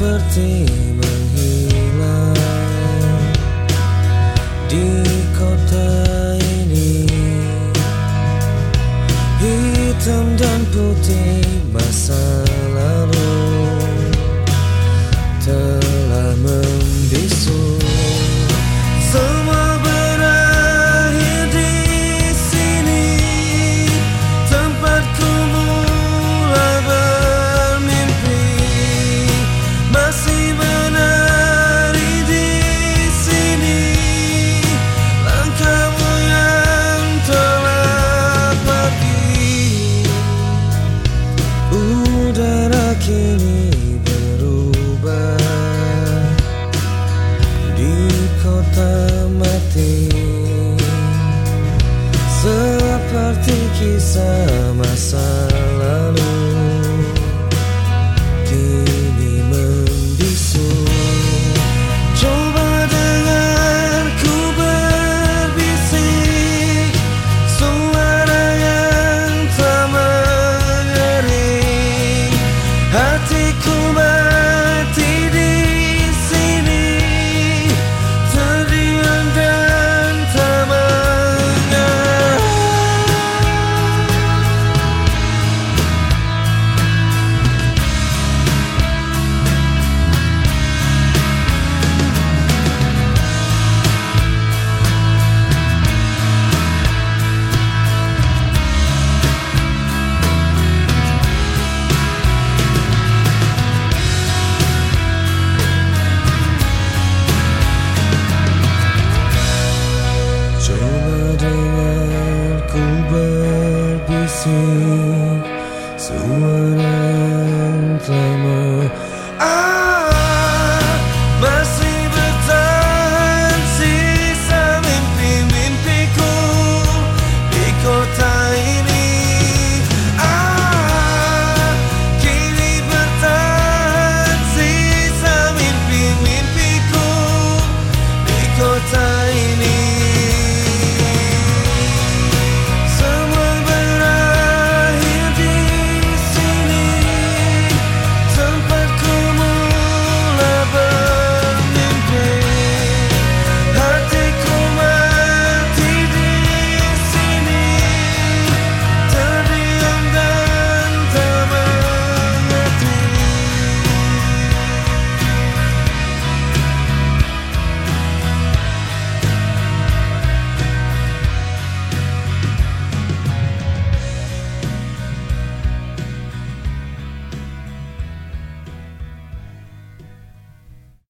seperti menghilang di kota ini. Hitam dan putih masa seperti kisah masa lalu. Kini membisu. Coba dengarku berbisik. Suara yang tak mengering hatiku wouldn't blame